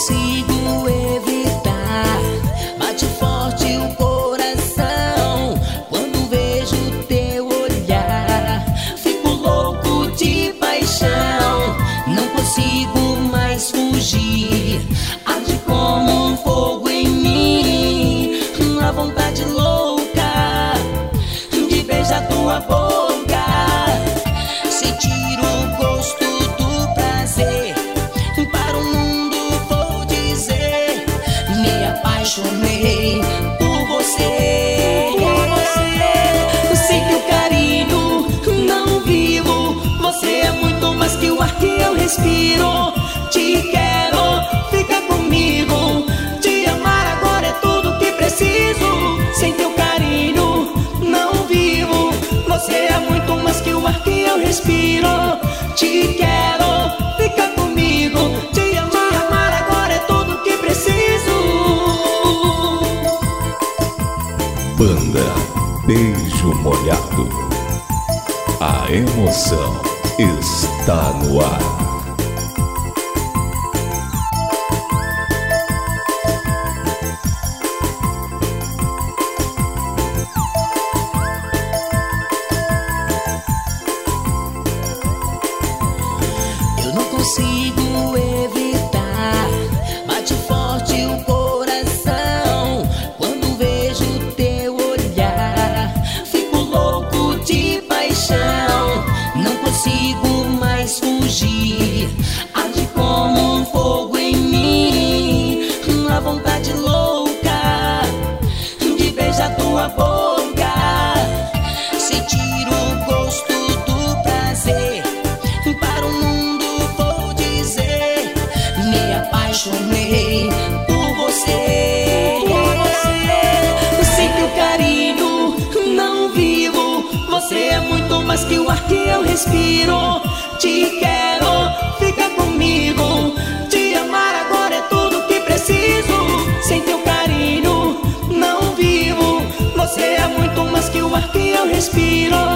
consigo evitar. Bate forte o coração quando vejo teu olhar. Fico louco de paixão, não consigo mais fugir. Arde como um fogo em mim, uma vontade louca de beijar tua boca. Me. apaixonei Banda Beijo Molhado. A emoção está no ar. Eu não consigo apaixonei por você. Que o carinho não vivo. Você é muito mais que o ar que eu respiro. Te quero, fica comigo. Te amar agora é tudo que preciso. Sem teu carinho não vivo. Você é muito mais que o ar que eu respiro.